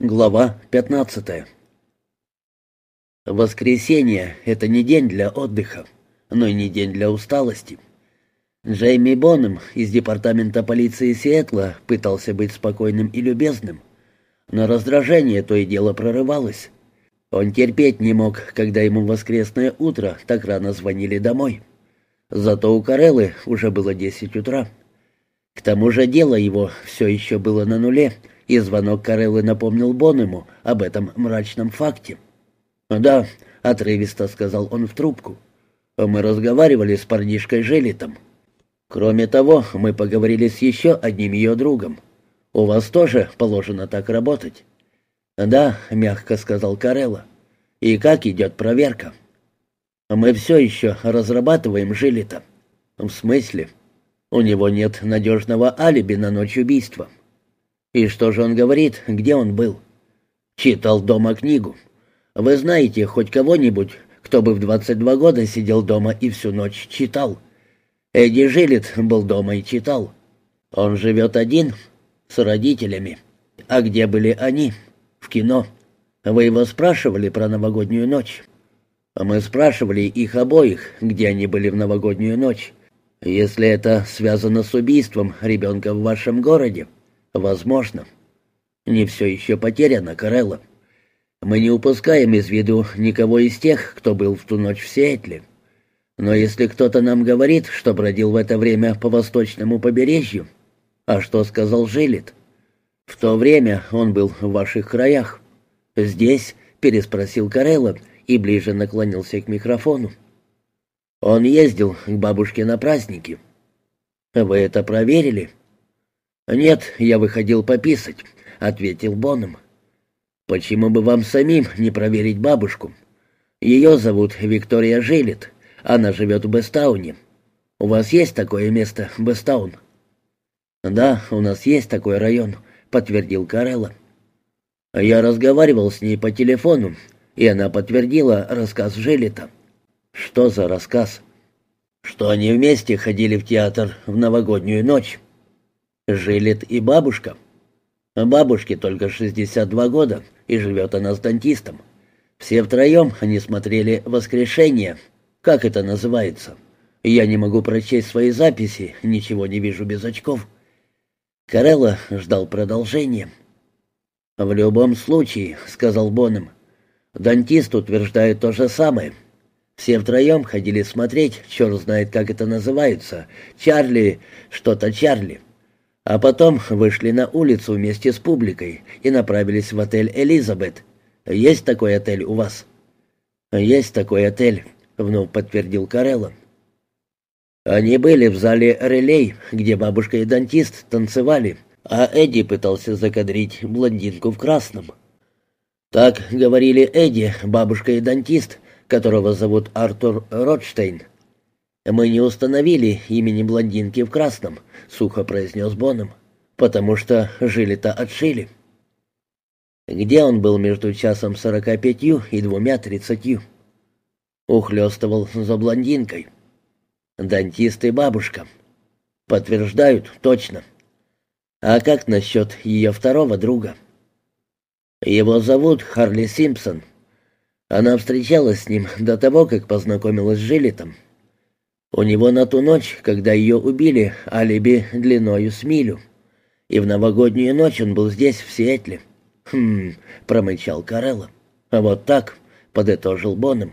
Глава 15 Воскресенье — это не день для отдыха, но и не день для усталости. Джейми Боннем из департамента полиции Сиэтла пытался быть спокойным и любезным, но раздражение то и дело прорывалось. Он терпеть не мог, когда ему в воскресное утро так рано звонили домой. Зато у Кареллы уже было десять утра. К тому же дело его все еще было на нуле — и звонок Кареллы напомнил Боннему об этом мрачном факте. «Да», — отрывисто сказал он в трубку, — «мы разговаривали с парнишкой Желитом. Кроме того, мы поговорили с еще одним ее другом. У вас тоже положено так работать?» «Да», — мягко сказал Карелла. «И как идет проверка?» «Мы все еще разрабатываем Жилита». «В смысле?» «У него нет надежного алиби на ночь убийства». И что же он говорит, где он был? Читал дома книгу. Вы знаете хоть кого-нибудь, кто бы в 22 года сидел дома и всю ночь читал? Эдди Жилет был дома и читал. Он живет один, с родителями. А где были они? В кино. Вы его спрашивали про новогоднюю ночь? Мы спрашивали их обоих, где они были в новогоднюю ночь. Если это связано с убийством ребенка в вашем городе, Возможно. Не все еще потеряно, Карелла. Мы не упускаем из виду никого из тех, кто был в ту ночь в Сиэтле. Но если кто-то нам говорит, что бродил в это время по восточному побережью, а что сказал Жилит? В то время он был в ваших краях. Здесь, переспросил Карелла и ближе наклонился к микрофону. Он ездил к бабушке на праздники. Вы это проверили? «Нет, я выходил пописать», — ответил Боном. «Почему бы вам самим не проверить бабушку? Ее зовут Виктория Жилет. Она живет в Бестауне. У вас есть такое место, Бестаун?» «Да, у нас есть такой район», — подтвердил Карелла. «Я разговаривал с ней по телефону, и она подтвердила рассказ Жилета». «Что за рассказ?» «Что они вместе ходили в театр в новогоднюю ночь». Жилит и бабушка. Бабушке только 62 года, и живет она с дантистом. Все втроем они смотрели «Воскрешение». Как это называется? Я не могу прочесть свои записи, ничего не вижу без очков. Карелла ждал продолжения. «В любом случае», — сказал Боном, — «дантист утверждает то же самое». Все втроем ходили смотреть, черт знает, как это называется. Чарли, что-то Чарли. А потом вышли на улицу вместе с публикой и направились в отель «Элизабет». Есть такой отель у вас?» «Есть такой отель», — вновь подтвердил Карелло. Они были в зале «Релей», где бабушка и дантист танцевали, а Эдди пытался закадрить блондинку в красном. Так говорили Эдди, бабушка и дантист, которого зовут Артур Ротштейн. «Мы не установили имени блондинки в красном», — сухо произнес Боном, «потому что жили-то отшили». Где он был между часом сорока пятью и двумя тридцатью? Ухлёстывал за блондинкой. Дантист и бабушка. Подтверждают, точно. А как насчет ее второго друга? Его зовут Харли Симпсон. Она встречалась с ним до того, как познакомилась с Жилетом. У него на ту ночь, когда ее убили, алиби длиною с милю. И в новогоднюю ночь он был здесь, в Сиэтле. «Хм...» — промычал Карелло. «А вот так», — подытожил Боном.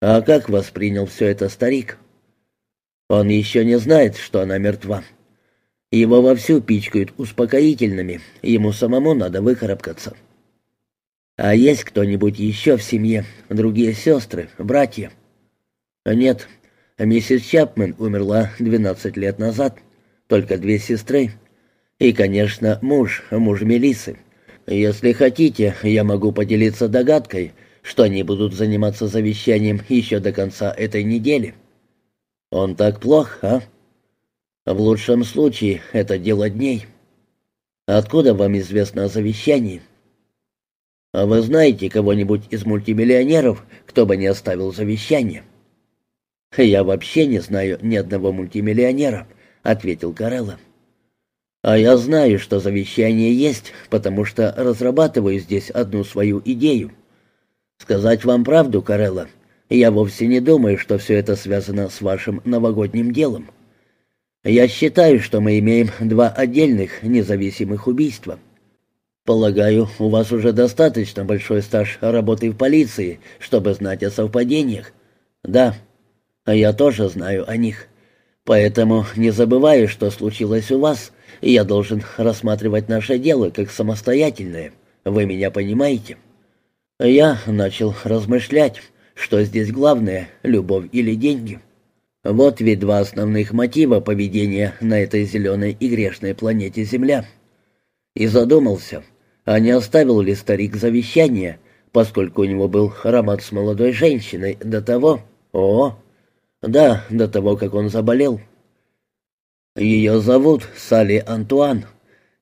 «А как воспринял все это старик?» «Он еще не знает, что она мертва. Его вовсю пичкают успокоительными, ему самому надо выкарабкаться». «А есть кто-нибудь еще в семье? Другие сестры, братья?» «Нет, миссис Чапмен умерла 12 лет назад. Только две сестры. И, конечно, муж, муж Мелисы. Если хотите, я могу поделиться догадкой, что они будут заниматься завещанием еще до конца этой недели. Он так плох, а? В лучшем случае это дело дней. Откуда вам известно о завещании? А вы знаете кого-нибудь из мультимиллионеров, кто бы не оставил завещание? — «Я вообще не знаю ни одного мультимиллионера», — ответил Карелла. А я знаю, что завещание есть, потому что разрабатываю здесь одну свою идею. Сказать вам правду, Карелла, я вовсе не думаю, что все это связано с вашим новогодним делом. Я считаю, что мы имеем два отдельных независимых убийства. Полагаю, у вас уже достаточно большой стаж работы в полиции, чтобы знать о совпадениях. Да, а я тоже знаю о них. Поэтому не забываю, что случилось у вас, я должен рассматривать наше дело как самостоятельное. Вы меня понимаете? Я начал размышлять, что здесь главное, любовь или деньги. Вот ведь два основных мотива поведения на этой зеленой и грешной планете Земля. И задумался, а не оставил ли старик завещание, поскольку у него был роман с молодой женщиной до того... О, да, до того, как он заболел. Ее зовут Салли Антуан.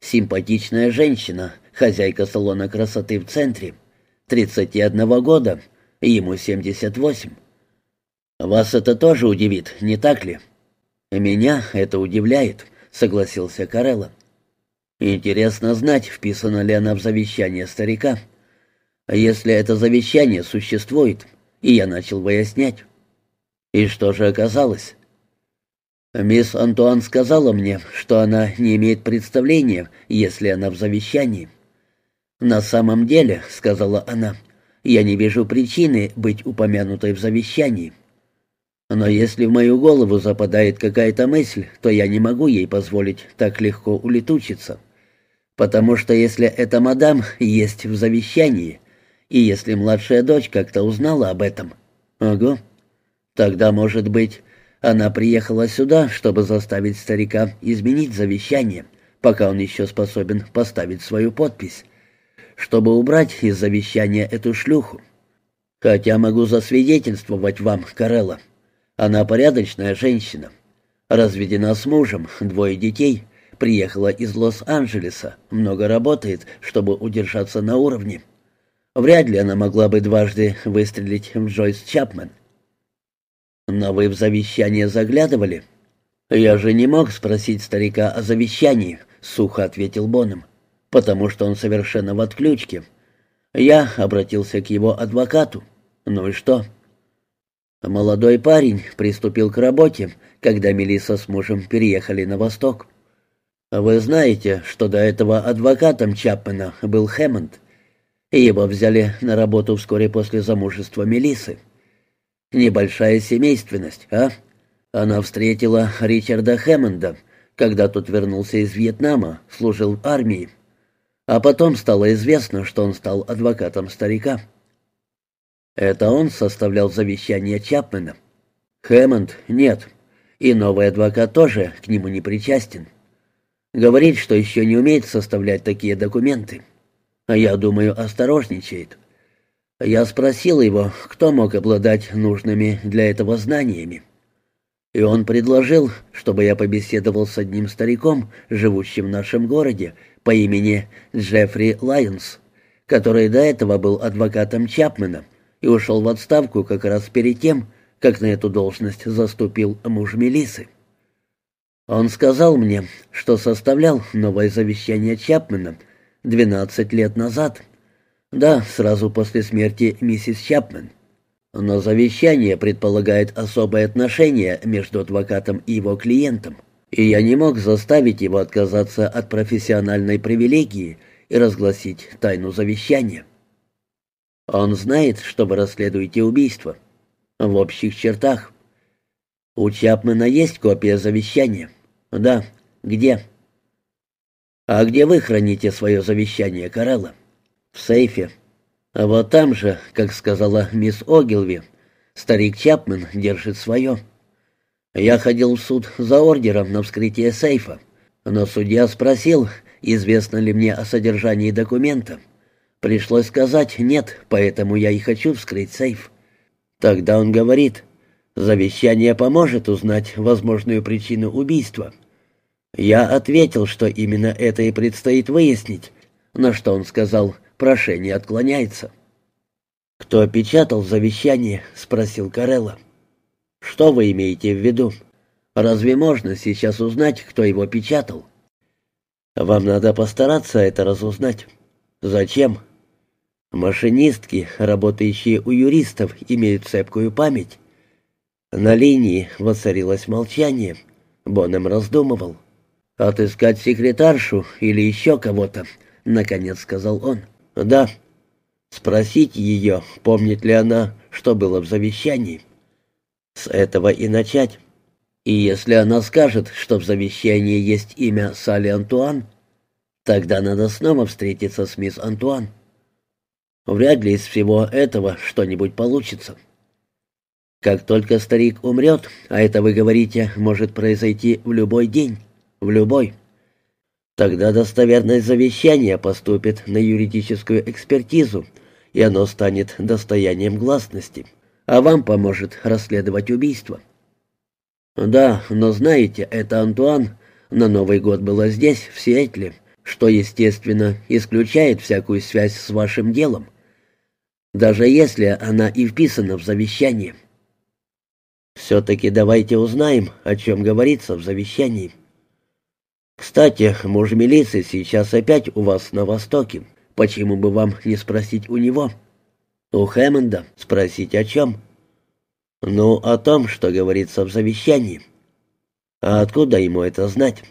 Симпатичная женщина, хозяйка салона красоты в центре. 31 года, ему 78. «Вас это тоже удивит, не так ли?» «Меня это удивляет», — согласился Карелла. «Интересно знать, вписано ли она в завещание старика. А если это завещание существует, и я начал выяснять. И что же оказалось?» «Мисс Антуан сказала мне, что она не имеет представления, если она в завещании». «На самом деле», — сказала она, — «я не вижу причины быть упомянутой в завещании». Но если в мою голову западает какая-то мысль, то я не могу ей позволить так легко улетучиться. Потому что если эта мадам есть в завещании, и если младшая дочь как-то узнала об этом, ого, тогда, может быть, она приехала сюда, чтобы заставить старика изменить завещание, пока он еще способен поставить свою подпись, чтобы убрать из завещания эту шлюху. Хотя могу засвидетельствовать вам, Карелла, она порядочная женщина. Разведена с мужем, двое детей. Приехала из Лос-Анджелеса, много работает, чтобы удержаться на уровне. Вряд ли она могла бы дважды выстрелить в Джойс Чапмен. Но вы в завещание заглядывали? Я же не мог спросить старика о завещании, сухо ответил Боном, потому что он совершенно в отключке. Я обратился к его адвокату. Ну и что? Молодой парень приступил к работе, когда Мелисса с мужем переехали на восток. Вы знаете, что до этого адвокатом Чапмена был Хэммонд, его взяли на работу вскоре после замужества Мелисы. Небольшая семейственность, а? Она встретила Ричарда Хэммонда, когда тот вернулся из Вьетнама, служил в армии. А потом стало известно, что он стал адвокатом старика. Это он составлял завещание Чапмена. Хэммонд нет. И новый адвокат тоже к нему не причастен. Говорит, что еще не умеет составлять такие документы. А я думаю, осторожничает. Я спросил его, кто мог обладать нужными для этого знаниями. И он предложил, чтобы я побеседовал с одним стариком, живущим в нашем городе, по имени Джеффри Лайонс, который до этого был адвокатом Чапмена и ушел в отставку как раз перед тем, как на эту должность заступил муж Мелисы. Он сказал мне, что составлял новое завещание Чапмена 12 лет назад. Да, сразу после смерти миссис Чапмен. Но завещание предполагает особое отношение между адвокатом и его клиентом, и я не мог заставить его отказаться от профессиональной привилегии и разгласить тайну завещания. Он знает, что вы расследуете убийство. В общих чертах. У Чапмана есть копия завещания? Да. Где? А где вы храните свое завещание, Карелла? В сейфе. А вот там же, как сказала мисс Огилви, старик Чапман держит свое. Я ходил в суд за ордером на вскрытие сейфа, но судья спросил, известно ли мне о содержании документа. Пришлось сказать «нет», поэтому я и хочу вскрыть сейф. Тогда он говорит, завещание поможет узнать возможную причину убийства. Я ответил, что именно это и предстоит выяснить, на что он сказал «прошение отклоняется». «Кто печатал завещание?» — спросил Карелла. «Что вы имеете в виду? Разве можно сейчас узнать, кто его печатал?» Вам надо постараться это разузнать. Зачем? Машинистки, работающие у юристов, имеют цепкую память. На линии воцарилось молчание. Бонем раздумывал. «Отыскать секретаршу или еще кого-то», — наконец сказал он. «Да. Спросить ее, помнит ли она, что было в завещании. С этого и начать. И если она скажет, что в завещании есть имя Салли Антуан, тогда надо снова встретиться с мисс Антуан. Вряд ли из всего этого что-нибудь получится». Как только старик умрет, а это, вы говорите, может произойти в любой день, в любой, тогда достоверное завещание поступит на юридическую экспертизу, и оно станет достоянием гласности, а вам поможет расследовать убийство. Да, но знаете, это Антуан на Новый год была здесь, в Сиэтле, что, естественно, исключает всякую связь с вашим делом, даже если она и вписана в завещание. Все-таки давайте узнаем, о чем говорится в завещании. Кстати, муж милиции сейчас опять у вас на Востоке. Почему бы вам не спросить у него? У Хэммонда спросить о чем? Ну, о том, что говорится в завещании. А откуда ему это знать?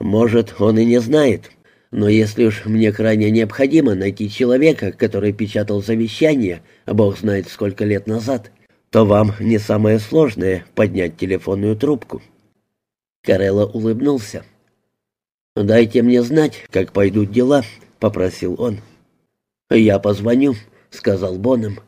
Может, он и не знает. Но если уж мне крайне необходимо найти человека, который печатал завещание, бог знает сколько лет назад, то вам не самое сложное поднять телефонную трубку». Карелло улыбнулся. «Дайте мне знать, как пойдут дела», — попросил он. «Я позвоню», — сказал Боном.